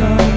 love.